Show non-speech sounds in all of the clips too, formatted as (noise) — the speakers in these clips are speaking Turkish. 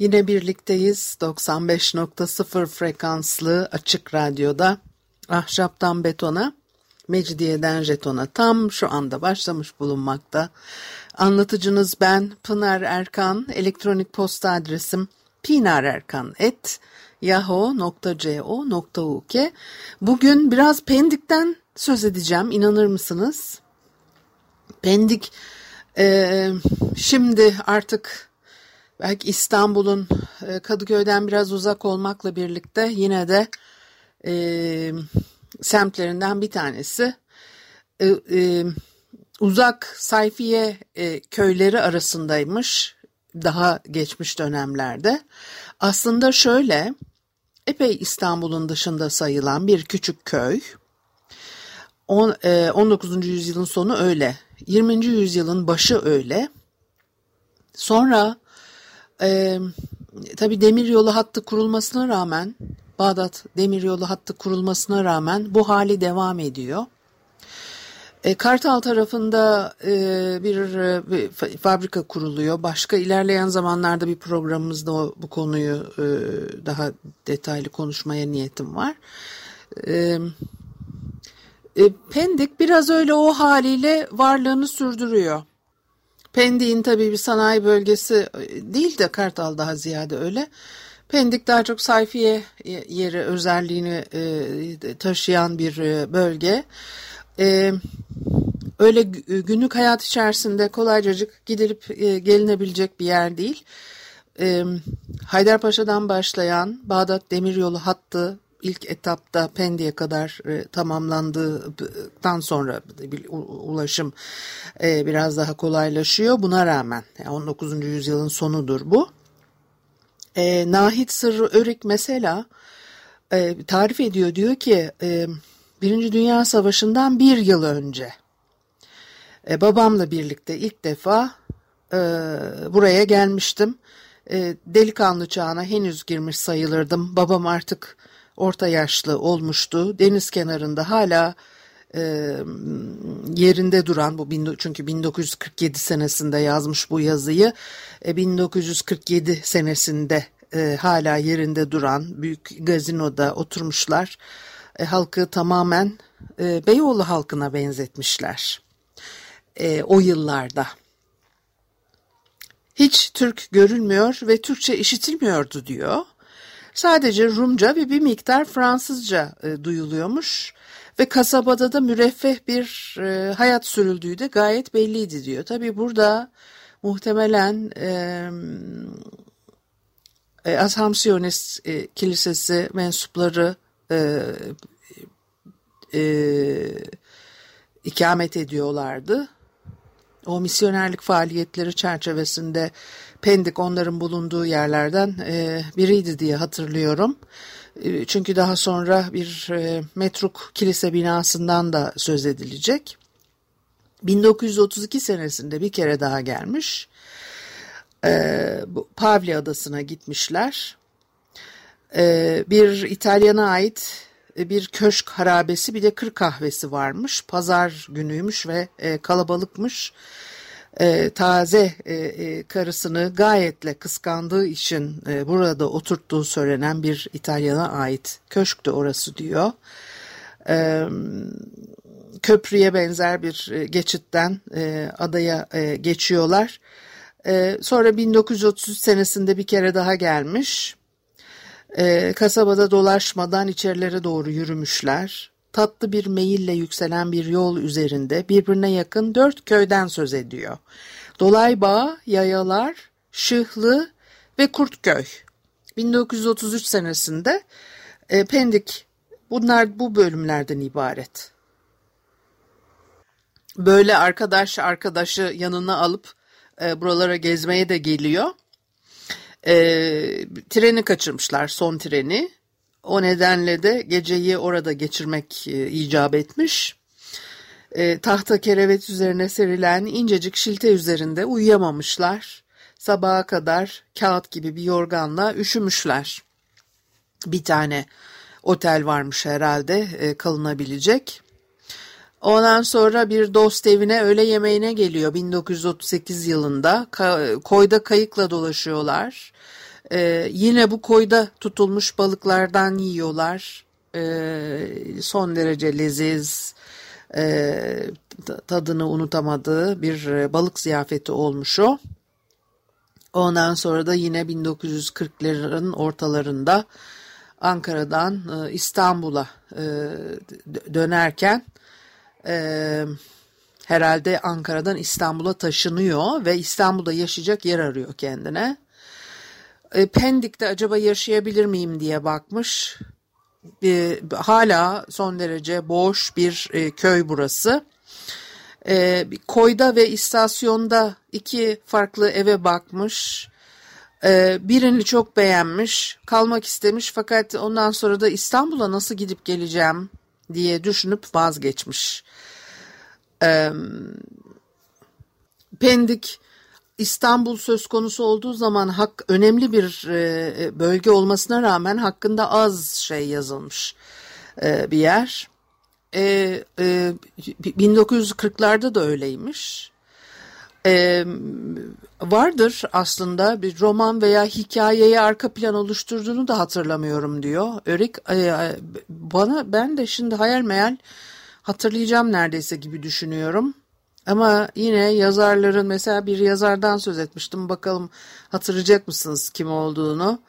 yine birlikteyiz. 95.0 frekanslı açık radyoda ahşaptan betona, mecidiyeden jetona tam şu anda başlamış bulunmakta. Anlatıcınız ben Pınar Erkan. Elektronik posta adresim pinarerkan.yahoo.co.uk Bugün biraz Pendik'ten söz edeceğim. İnanır mısınız? Pendik ee, şimdi artık belki İstanbul'un e, Kadıköy'den biraz uzak olmakla birlikte yine de e, semtlerinden bir tanesi. E, e, uzak sayfiye e, köyleri arasındaymış daha geçmiş dönemlerde. Aslında şöyle epey İstanbul'un dışında sayılan bir küçük köy. On, e, 19. yüzyılın sonu öyle 20. yüzyılın başı öyle. Sonra e, tabi demiryolu hattı kurulmasına rağmen Bağdat demiryolu hattı kurulmasına rağmen bu hali devam ediyor. E, Kartal tarafında e, bir, bir fabrika kuruluyor. Başka ilerleyen zamanlarda bir programımızda bu konuyu e, daha detaylı konuşmaya niyetim var. E, e, Pendik biraz öyle o haliyle varlığını sürdürüyor. Pendik'in tabii bir sanayi bölgesi e, değil de Kartal daha ziyade öyle. Pendik daha çok sayfiye yeri özelliğini e, taşıyan bir bölge. Öyle günlük hayat içerisinde kolaycacık gidilip gelinebilecek bir yer değil. Haydarpaşa'dan başlayan Bağdat Demiryolu hattı ilk etapta Pendik'e kadar e, tamamlandıktan sonra ulaşım e, biraz daha kolaylaşıyor. Buna rağmen yani 19. yüzyılın sonudur bu. E, Nahit Sırrı Örik mesela e, tarif ediyor diyor ki e, Birinci Dünya Savaşı'ndan bir yıl önce e, babamla birlikte ilk defa e, buraya gelmiştim. E, delikanlı çağına henüz girmiş sayılırdım. Babam artık orta yaşlı olmuştu. Deniz kenarında hala e, yerinde duran bu çünkü 1947 senesinde yazmış bu yazıyı. E, 1947 senesinde e, hala yerinde duran büyük gazinoda oturmuşlar. E, halkı tamamen e, Beyoğlu halkına benzetmişler. E, o yıllarda. Hiç Türk görülmüyor ve Türkçe işitilmiyordu diyor. Sadece Rumca ve bir miktar Fransızca e, duyuluyormuş ve kasabada da müreffeh bir e, hayat sürüldüğü de gayet belliydi diyor. Tabi burada muhtemelen e, Ashamsiyonist e, Kilisesi mensupları e, e, ikamet ediyorlardı. O misyonerlik faaliyetleri çerçevesinde Pendik onların bulunduğu yerlerden e, biriydi diye hatırlıyorum. E, çünkü daha sonra bir e, metruk kilise binasından da söz edilecek. 1932 senesinde bir kere daha gelmiş. E, Pavli Adası'na gitmişler. E, bir İtalyana ait bir köşk harabesi bir de kır kahvesi varmış. Pazar günüymüş ve e, kalabalıkmış e, taze e, e, karısını gayetle kıskandığı için e, burada oturttuğu söylenen bir İtalyana ait köşktü orası diyor. E, köprüye benzer bir e, geçitten e, adaya e, geçiyorlar. E, sonra 1933 senesinde bir kere daha gelmiş. E, kasabada dolaşmadan içerilere doğru yürümüşler tatlı bir meyille yükselen bir yol üzerinde birbirine yakın dört köyden söz ediyor. Dolaybağ, Yayalar, Şıhlı ve Kurtköy. 1933 senesinde e, Pendik bunlar bu bölümlerden ibaret. Böyle arkadaş arkadaşı yanına alıp e, buralara gezmeye de geliyor. E, treni kaçırmışlar son treni. O nedenle de geceyi orada geçirmek e, icap etmiş. E, tahta kerevet üzerine serilen incecik şilte üzerinde uyuyamamışlar. Sabaha kadar kağıt gibi bir yorganla üşümüşler. Bir tane otel varmış herhalde e, kalınabilecek. Ondan sonra bir dost evine öğle yemeğine geliyor 1938 yılında. Ka- koyda kayıkla dolaşıyorlar. Ee, yine bu koyda tutulmuş balıklardan yiyorlar. Ee, son derece leziz, e, tadını unutamadığı bir e, balık ziyafeti olmuş o. Ondan sonra da yine 1940'ların ortalarında Ankara'dan e, İstanbul'a e, dönerken herhalde Ankara'dan İstanbul'a taşınıyor ve İstanbul'da yaşayacak yer arıyor kendine. E, Pendik'te acaba yaşayabilir miyim diye bakmış. E, hala son derece boş bir e, köy burası. E, koyda ve istasyonda iki farklı eve bakmış. E, birini çok beğenmiş, kalmak istemiş fakat ondan sonra da İstanbul'a nasıl gidip geleceğim diye düşünüp vazgeçmiş. E, Pendik İstanbul söz konusu olduğu zaman hak önemli bir e, bölge olmasına rağmen hakkında az şey yazılmış e, bir yer. E, e, 1940'larda da öyleymiş. E, vardır aslında bir roman veya hikayeye arka plan oluşturduğunu da hatırlamıyorum diyor. Örik e, bana ben de şimdi hayal meyal hatırlayacağım neredeyse gibi düşünüyorum. Ama yine yazarların mesela bir yazardan söz etmiştim. Bakalım hatırlayacak mısınız kim olduğunu?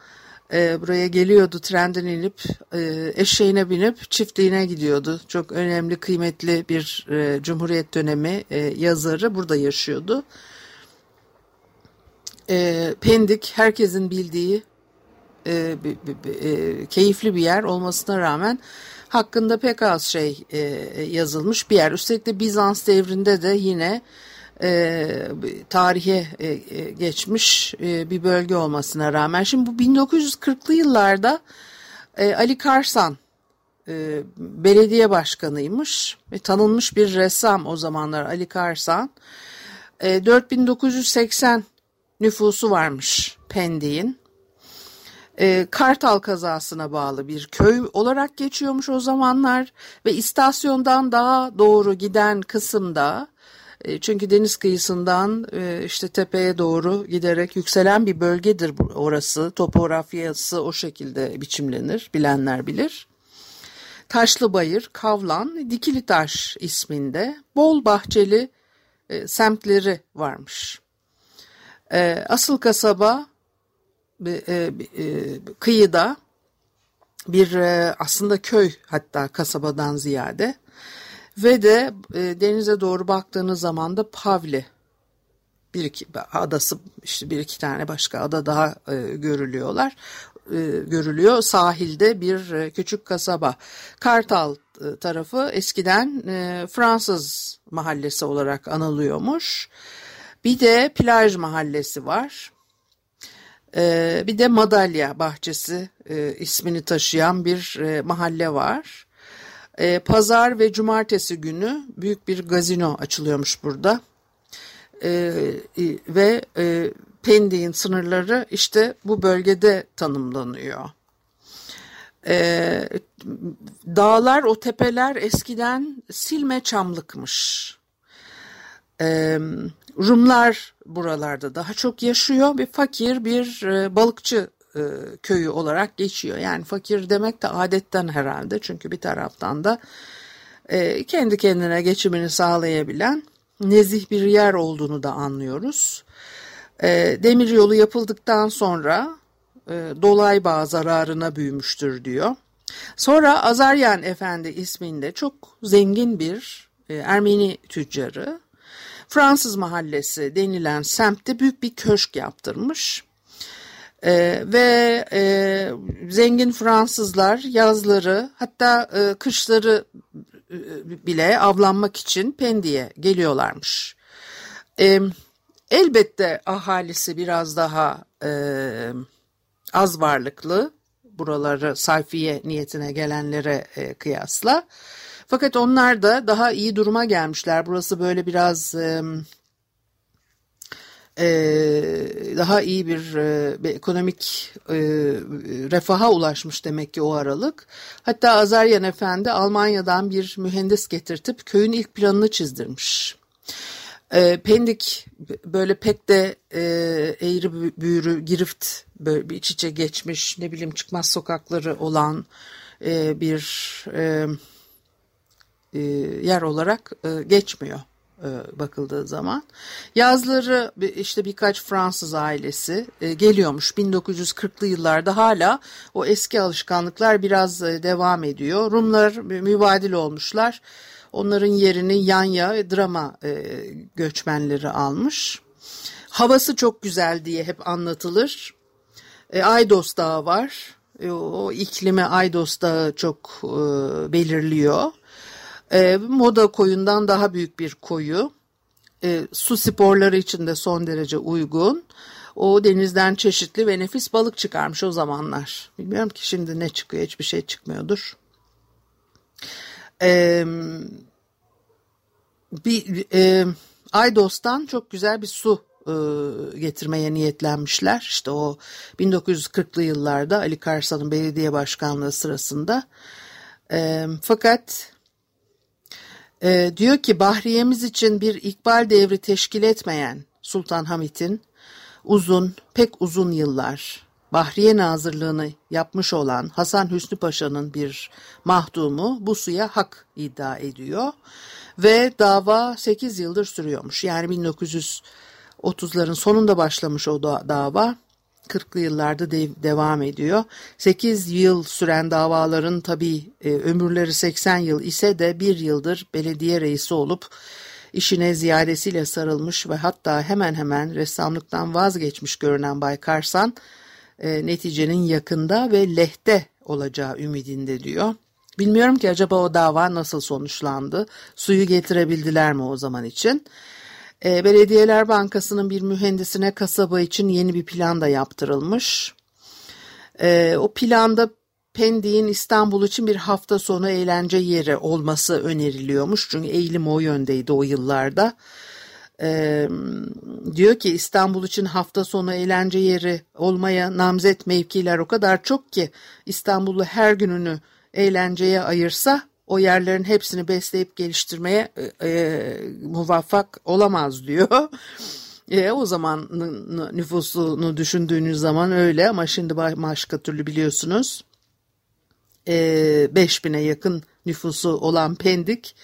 Ee, buraya geliyordu trenden inip e, eşeğine binip çiftliğine gidiyordu. Çok önemli kıymetli bir e, Cumhuriyet dönemi e, yazarı burada yaşıyordu. E, Pendik herkesin bildiği e, e, keyifli bir yer olmasına rağmen hakkında pek az şey e, yazılmış bir yer. Üstelik de Bizans devrinde de yine e, tarihe e, e, geçmiş e, bir bölge olmasına rağmen. Şimdi bu 1940'lı yıllarda e, Ali Karsan e, belediye başkanıymış ve tanınmış bir ressam o zamanlar Ali Karsan. E, 4980 nüfusu varmış Pendik'in e, Kartal kazasına bağlı bir köy olarak geçiyormuş o zamanlar ve istasyondan daha doğru giden kısımda e, çünkü deniz kıyısından e, işte tepeye doğru giderek yükselen bir bölgedir orası. Topografyası o şekilde biçimlenir, bilenler bilir. Taşlı Bayır, Kavlan, Dikili Taş isminde bol bahçeli e, semtleri varmış. E, asıl kasaba e, e, kıyıda bir e, aslında köy hatta kasabadan ziyade ve de denize doğru baktığınız zaman da Pavli. Bir iki adası işte bir iki tane başka ada daha görülüyorlar görülüyor. Sahilde bir küçük kasaba. Kartal tarafı eskiden Fransız mahallesi olarak anılıyormuş. Bir de plaj mahallesi var ee, bir de Madalya Bahçesi e, ismini taşıyan bir e, mahalle var. E, Pazar ve cumartesi günü büyük bir gazino açılıyormuş burada. Ve Pendik'in sınırları işte bu bölgede tanımlanıyor. Dağlar, o tepeler eskiden silme çamlıkmış. E, Rumlar buralarda daha çok yaşıyor bir fakir bir e, balıkçı e, köyü olarak geçiyor. Yani fakir demek de adetten herhalde çünkü bir taraftan da e, kendi kendine geçimini sağlayabilen nezih bir yer olduğunu da anlıyoruz. Demir yolu yapıldıktan sonra e, Dolaybağ zararına büyümüştür diyor. Sonra Azaryan Efendi isminde çok zengin bir Ermeni tüccarı Fransız Mahallesi denilen semtte büyük bir köşk yaptırmış. Ee, ve e, zengin Fransızlar yazları hatta e, kışları e, bile avlanmak için Pendik'e geliyorlarmış. E, Elbette ahalisi biraz daha e, az varlıklı buraları sayfiye niyetine gelenlere e, kıyasla. Fakat onlar da daha iyi duruma gelmişler. Burası böyle biraz e, e, daha iyi bir, e, bir ekonomik e, refaha ulaşmış demek ki o aralık. Hatta Azaryan Efendi Almanya'dan bir mühendis getirtip köyün ilk planını çizdirmiş. E, Pendik böyle pek de e, eğri büğrü, girift böyle bir iç içe geçmiş ne bileyim çıkmaz sokakları olan e, bir e, e, yer olarak e, geçmiyor e, bakıldığı zaman. Yazları işte birkaç Fransız ailesi geliyormuş 1940'lı yıllarda hala o eski alışkanlıklar biraz devam ediyor. Rumlar mübadil olmuşlar. Onların yerini Yanya drama göçmenleri almış. Havası çok güzel diye hep anlatılır. Aydos Dağı var. O iklimi Aydos Dağı çok belirliyor. E, moda koyundan daha büyük bir koyu. E, su sporları için de son derece uygun. O denizden çeşitli ve nefis balık çıkarmış o zamanlar. Bilmiyorum ki şimdi ne çıkıyor hiçbir şey çıkmıyordur. E, bir e, Aydos'tan çok güzel bir su e, getirmeye niyetlenmişler. İşte o 1940'lı yıllarda Ali Karsan'ın belediye başkanlığı sırasında. E, fakat e, diyor ki Bahriyemiz için bir ikbal devri teşkil etmeyen Sultan Hamit'in uzun, pek uzun yıllar Bahriye Nazırlığını yapmış olan Hasan Hüsnü Paşa'nın bir mahdumu bu suya hak iddia ediyor. Ve dava 8 yıldır sürüyormuş. Yani 1930'ların sonunda başlamış o da, dava. 40'lı yıllarda de, devam ediyor. 8 yıl süren davaların tabii e, ömürleri 80 yıl ise de bir yıldır belediye reisi olup işine ziyadesiyle sarılmış ve hatta hemen hemen ressamlıktan vazgeçmiş görünen Bay Karsan e, neticenin yakında ve lehte olacağı ümidinde diyor. Bilmiyorum ki acaba o dava nasıl sonuçlandı? Suyu getirebildiler mi o zaman için? E, Belediyeler Bankası'nın bir mühendisine kasaba için yeni bir plan da yaptırılmış. E, o planda Pendik'in İstanbul için bir hafta sonu eğlence yeri olması öneriliyormuş. Çünkü eğilim o yöndeydi o yıllarda. Ee, diyor ki İstanbul için hafta sonu eğlence yeri olmaya namzet mevkiler o kadar çok ki İstanbul'u her gününü eğlenceye ayırsa o yerlerin hepsini besleyip geliştirmeye e, e, muvaffak olamaz diyor. (laughs) E, o zaman nüfusunu düşündüğünüz zaman öyle ama şimdi başka türlü biliyorsunuz. E, 5000'e yakın nüfusu olan Pendik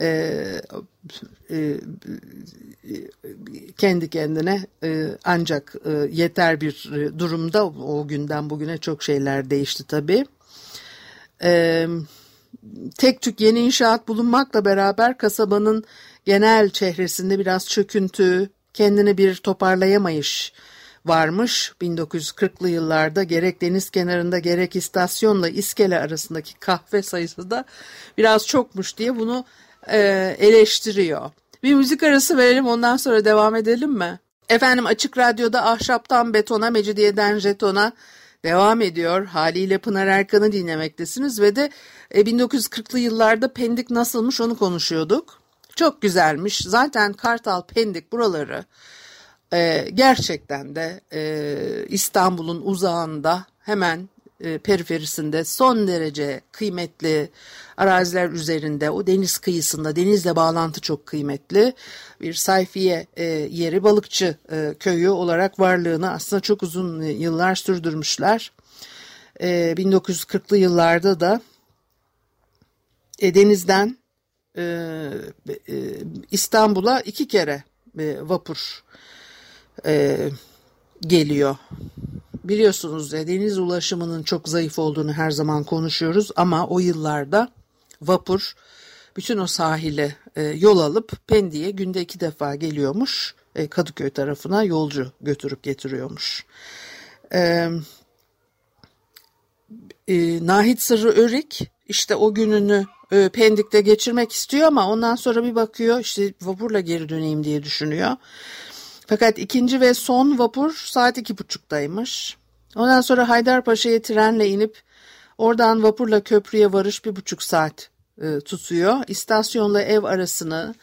e, e, kendi kendine e, ancak e, yeter bir durumda o günden bugüne çok şeyler değişti tabii. Evet tek tük yeni inşaat bulunmakla beraber kasabanın genel çehresinde biraz çöküntü, kendini bir toparlayamayış varmış. 1940'lı yıllarda gerek deniz kenarında gerek istasyonla iskele arasındaki kahve sayısı da biraz çokmuş diye bunu e, eleştiriyor. Bir müzik arası verelim ondan sonra devam edelim mi? Efendim Açık Radyo'da ahşaptan betona, mecidiyeden jetona devam ediyor. Haliyle Pınar Erkan'ı dinlemektesiniz ve de 1940'lı e, yıllarda Pendik nasılmış onu konuşuyorduk. Çok güzelmiş. Zaten Kartal, Pendik buraları e, gerçekten de e, İstanbul'un uzağında hemen e, periferisinde son derece kıymetli araziler üzerinde o deniz kıyısında denizle bağlantı çok kıymetli bir sayfiye e, yeri balıkçı e, köyü olarak varlığını aslında çok uzun yıllar sürdürmüşler. 1940'lı yıllarda da denizden İstanbul'a iki kere vapur geliyor biliyorsunuz ya deniz ulaşımının çok zayıf olduğunu her zaman konuşuyoruz ama o yıllarda vapur bütün o sahile e, yol alıp Pendik'e günde iki defa geliyormuş. E, Kadıköy tarafına yolcu götürüp getiriyormuş. E, e, Nahit Sırrı Örik işte o gününü e, Pendik'te geçirmek istiyor ama ondan sonra bir bakıyor işte vapurla geri döneyim diye düşünüyor. Fakat ikinci ve son vapur saat iki buçuktaymış. Ondan sonra Haydarpaşa'ya trenle inip oradan vapurla köprüye varış bir buçuk saat e, tutuyor. İstasyonla ev arasını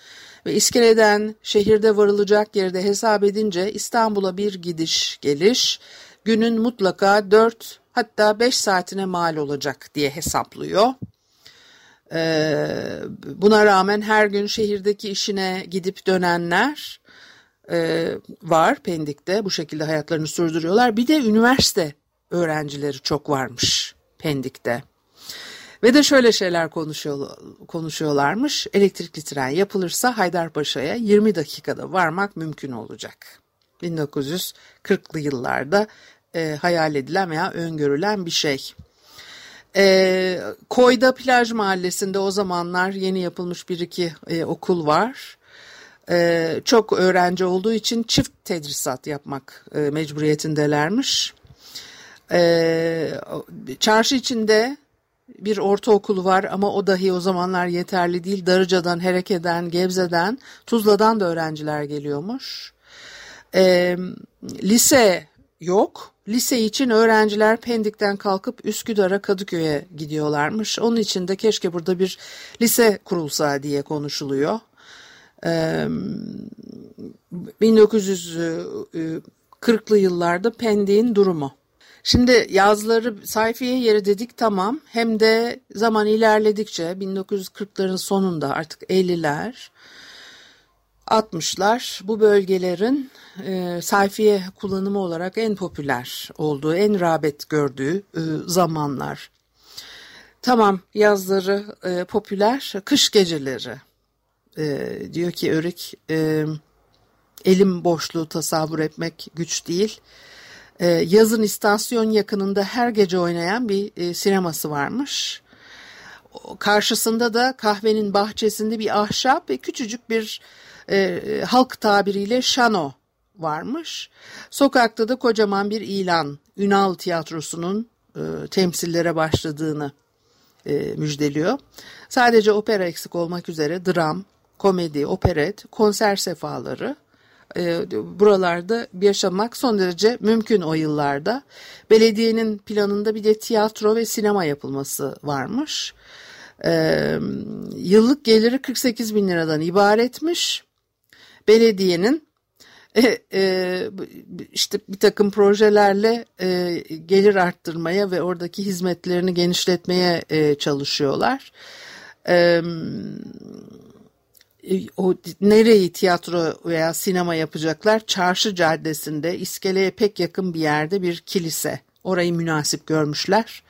ve iskeleden şehirde varılacak yerde hesap edince İstanbul'a bir gidiş geliş günün mutlaka 4 hatta 5 saatine mal olacak diye hesaplıyor. Ee, buna rağmen her gün şehirdeki işine gidip dönenler e, var Pendik'te bu şekilde hayatlarını sürdürüyorlar. Bir de üniversite öğrencileri çok varmış Pendik'te. Ve de şöyle şeyler konuşuyor, konuşuyorlarmış. Elektrikli tren yapılırsa Haydarpaşa'ya 20 dakikada varmak mümkün olacak. 1940'lı yıllarda e, hayal edilen veya öngörülen bir şey. E, Koyda Plaj Mahallesi'nde o zamanlar yeni yapılmış bir iki e, okul var. E, çok öğrenci olduğu için çift tedrisat yapmak e, mecburiyetindelermiş. E, çarşı içinde bir ortaokul var ama o dahi o zamanlar yeterli değil. Darıca'dan, Hereke'den, Gebze'den, Tuzla'dan da öğrenciler geliyormuş. E, lise yok. Lise için öğrenciler Pendik'ten kalkıp Üsküdar'a Kadıköy'e gidiyorlarmış. Onun için de keşke burada bir lise kurulsa diye konuşuluyor. Ee, 1940'lı yıllarda Pendik'in durumu. Şimdi yazları sayfiye yeri dedik tamam. Hem de zaman ilerledikçe 1940'ların sonunda artık 50'ler 60'lar bu bölgelerin e, sayfiye kullanımı olarak en popüler olduğu, en rağbet gördüğü e, zamanlar. Tamam yazları e, popüler, kış geceleri e, diyor ki Örik e, elim boşluğu tasavvur etmek güç değil. E, yazın istasyon yakınında her gece oynayan bir e, sineması varmış. Karşısında da kahvenin bahçesinde bir ahşap ve küçücük bir e, halk tabiriyle şano varmış. Sokakta da kocaman bir ilan Ünal Tiyatrosu'nun e, temsillere başladığını e, müjdeliyor. Sadece opera eksik olmak üzere dram, komedi, operet, konser sefaları e, buralarda yaşamak son derece mümkün o yıllarda. Belediyenin planında bir de tiyatro ve sinema yapılması varmış. E, yıllık geliri 48 bin liradan ibaretmiş. Belediyenin e, işte bir takım projelerle gelir arttırmaya ve oradaki hizmetlerini genişletmeye çalışıyorlar. E, o nereyi tiyatro veya sinema yapacaklar? Çarşı Caddesi'nde iskeleye pek yakın bir yerde bir kilise. Orayı münasip görmüşler.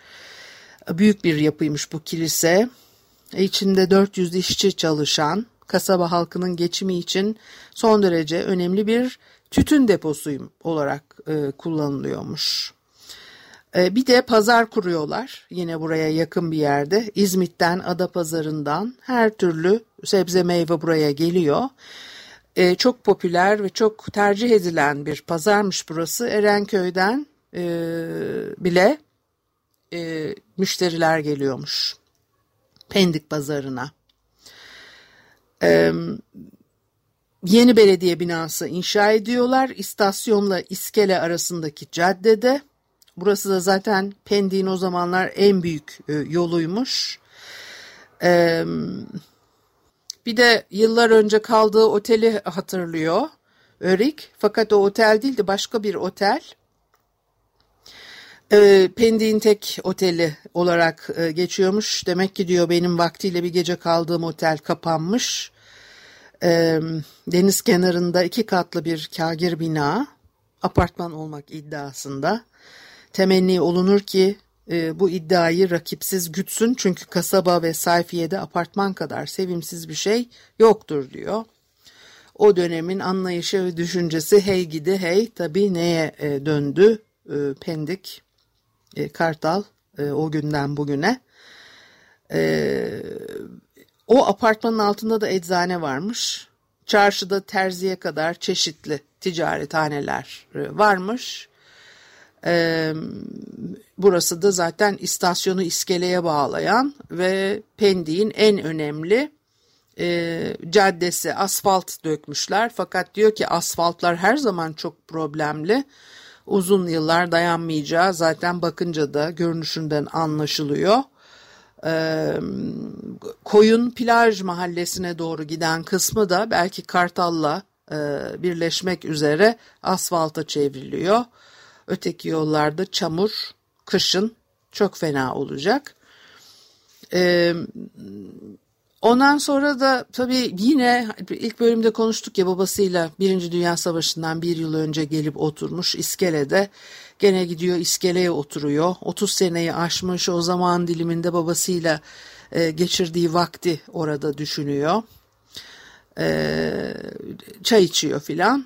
Büyük bir yapıymış bu kilise. İçinde 400 işçi çalışan, kasaba halkının geçimi için son derece önemli bir tütün deposu olarak e, kullanılıyormuş. E, bir de pazar kuruyorlar yine buraya yakın bir yerde. İzmit'ten, Adapazarı'ndan her türlü sebze meyve buraya geliyor. E, çok popüler ve çok tercih edilen bir pazarmış burası. Erenköy'den e, bile müşteriler geliyormuş. Pendik pazarına. Yeni belediye binası inşa ediyorlar. İstasyonla iskele arasındaki caddede. Burası da zaten Pendik'in o zamanlar en büyük e, yoluymuş. Ee, bir de yıllar önce kaldığı oteli hatırlıyor Örik. Fakat o otel değildi başka bir otel. E, Pendik'in tek oteli olarak e, geçiyormuş. Demek ki diyor benim vaktiyle bir gece kaldığım otel kapanmış. E, deniz kenarında iki katlı bir kagir bina, apartman olmak iddiasında. Temenni olunur ki e, bu iddiayı rakipsiz gütsün çünkü kasaba ve sayfiyede apartman kadar sevimsiz bir şey yoktur diyor. O dönemin anlayışı ve düşüncesi hey gidi hey tabi neye e, döndü e, Pendik e, Kartal e, o günden bugüne. E, o apartmanın altında da eczane varmış. Çarşıda terziye kadar çeşitli ticarethaneler e, varmış. E, burası da zaten istasyonu iskeleye bağlayan ve Pendik'in en önemli e, caddesi asfalt dökmüşler. Fakat diyor ki asfaltlar her zaman çok problemli. Uzun yıllar dayanmayacağı zaten bakınca da görünüşünden anlaşılıyor. Koyun Plaj mahallesine doğru giden kısmı da belki Kartal'la birleşmek üzere asfalta çevriliyor. Öteki yollarda çamur kışın çok fena olacak. Ee, ondan sonra da tabii yine ilk bölümde konuştuk ya babasıyla Birinci Dünya Savaşı'ndan bir yıl önce gelip oturmuş iskelede. Gene gidiyor iskeleye oturuyor. 30 seneyi aşmış o zaman diliminde babasıyla e, geçirdiği vakti orada düşünüyor. E, çay içiyor filan.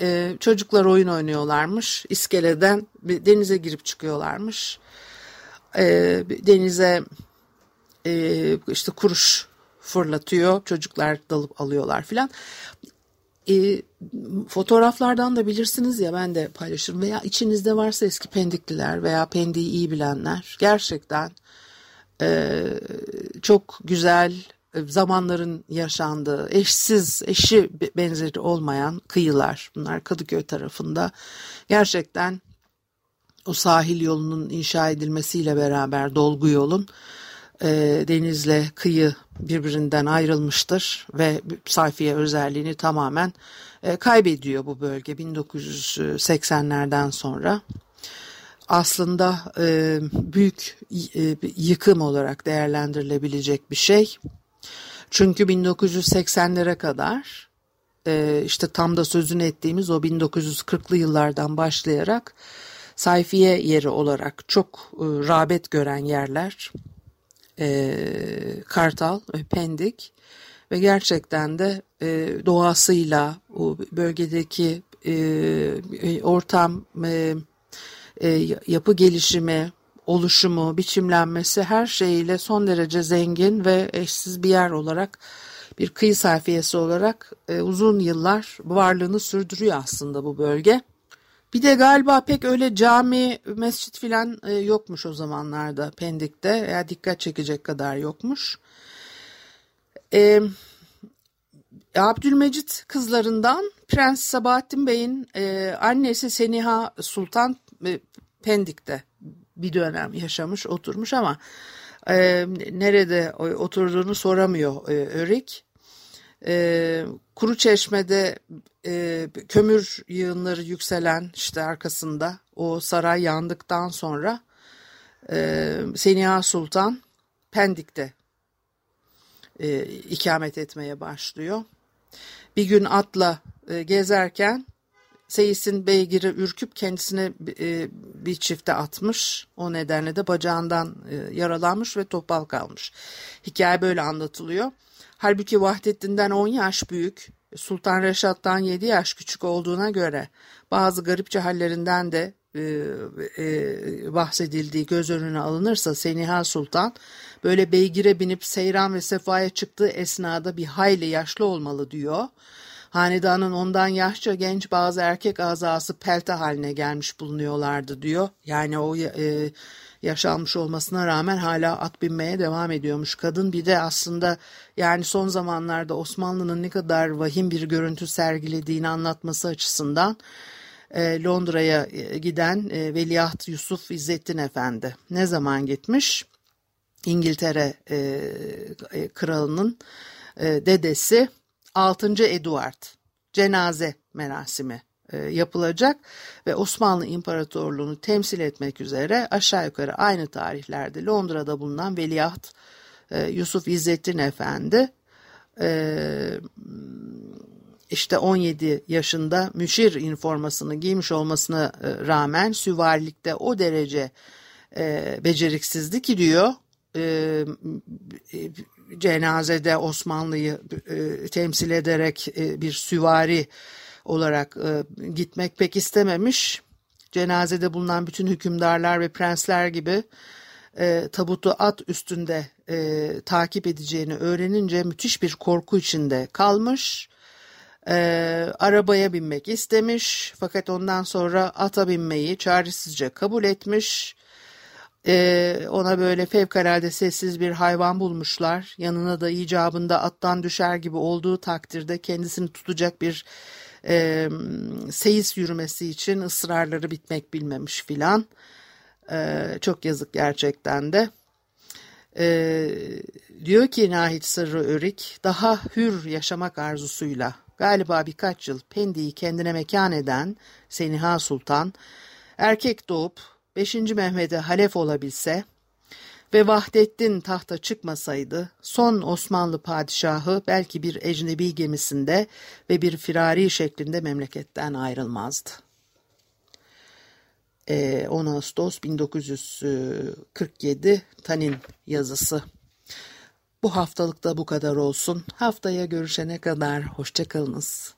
E, çocuklar oyun oynuyorlarmış. İskeleden denize girip çıkıyorlarmış. E, denize e, işte kuruş fırlatıyor. Çocuklar dalıp alıyorlar filan. E, fotoğraflardan da bilirsiniz ya ben de paylaşırım veya içinizde varsa eski pendikliler veya pendiği iyi bilenler gerçekten e, çok güzel zamanların yaşandığı eşsiz eşi benzeri olmayan kıyılar bunlar Kadıköy tarafında gerçekten o sahil yolunun inşa edilmesiyle beraber dolgu yolun e, denizle kıyı birbirinden ayrılmıştır ve sayfiye özelliğini tamamen e, kaybediyor bu bölge 1980'lerden sonra. Aslında e, büyük e, yıkım olarak değerlendirilebilecek bir şey. Çünkü 1980'lere kadar e, işte tam da sözünü ettiğimiz o 1940'lı yıllardan başlayarak sayfiye yeri olarak çok e, rağbet gören yerler e, Kartal ve Pendik ve gerçekten de doğasıyla o bölgedeki ortam yapı gelişimi oluşumu, biçimlenmesi her şeyiyle son derece zengin ve eşsiz bir yer olarak bir kıyı sayfiyesi olarak e, uzun yıllar varlığını sürdürüyor aslında bu bölge. Bir de galiba pek öyle cami, mescit filan e, yokmuş o zamanlarda Pendik'te. Ya dikkat çekecek kadar yokmuş. E, Abdülmecit kızlarından Prens Sabahattin Bey'in e, annesi Seniha Sultan e, Pendik'te bir dönem yaşamış, oturmuş ama e, nerede oturduğunu soramıyor e, Örik. E, Kuru Çeşme'de e, kömür yığınları yükselen işte arkasında o saray yandıktan sonra e, Seniha Sultan Pendik'te e, ikamet etmeye başlıyor. Bir gün atla e, gezerken Seyis'in beygiri ürküp kendisine e, bir çifte atmış. O nedenle de bacağından e, yaralanmış ve topal kalmış. Hikaye böyle anlatılıyor. Halbuki Vahdettin'den 10 yaş büyük, Sultan Reşat'tan 7 yaş küçük olduğuna göre bazı garipçe hallerinden de e, bahsedildiği göz önüne alınırsa Seniha Sultan böyle beygire binip seyran ve sefaya çıktığı esnada bir hayli yaşlı olmalı diyor. Hanedanın ondan yaşça genç bazı erkek azası pelte haline gelmiş bulunuyorlardı diyor. Yani o e, yaşanmış olmasına rağmen hala at binmeye devam ediyormuş kadın. Bir de aslında yani son zamanlarda Osmanlı'nın ne kadar vahim bir görüntü sergilediğini anlatması açısından e, Londra'ya e, giden e, Veliaht Yusuf İzzettin Efendi ne zaman gitmiş? İngiltere e, e, kralının e, dedesi 6. Eduard cenaze merasimi e, yapılacak ve Osmanlı İmparatorluğunu temsil etmek üzere aşağı yukarı aynı tarihlerde Londra'da bulunan Veliaht e, Yusuf İzzettin Efendi e, işte 17 yaşında müşir informasını giymiş olmasına rağmen süvarilikte o derece beceriksizdi ki diyor cenazede Osmanlı'yı e, temsil ederek e, bir süvari olarak e, gitmek pek istememiş. Cenazede bulunan bütün hükümdarlar ve prensler gibi e, tabutu at üstünde e, takip edeceğini öğrenince müthiş bir korku içinde kalmış. E, arabaya binmek istemiş fakat ondan sonra ata binmeyi çaresizce kabul etmiş Ee, ona böyle fevkalade sessiz bir hayvan bulmuşlar. Yanına da icabında attan düşer gibi olduğu takdirde kendisini tutacak bir e, seyis yürümesi için ısrarları bitmek bilmemiş filan. E, çok yazık gerçekten de. E, diyor ki Nahit Sırrı Örik daha hür yaşamak arzusuyla galiba birkaç yıl Pendik'i kendine mekan eden Seniha Sultan erkek doğup 5. Mehmet'e halef olabilse ve Vahdettin tahta çıkmasaydı son Osmanlı padişahı belki bir ecnebi gemisinde ve bir firari şeklinde memleketten ayrılmazdı. 10 ee, Ağustos 1947 Tanin yazısı. Bu haftalıkta bu kadar olsun. Haftaya görüşene kadar hoşçakalınız.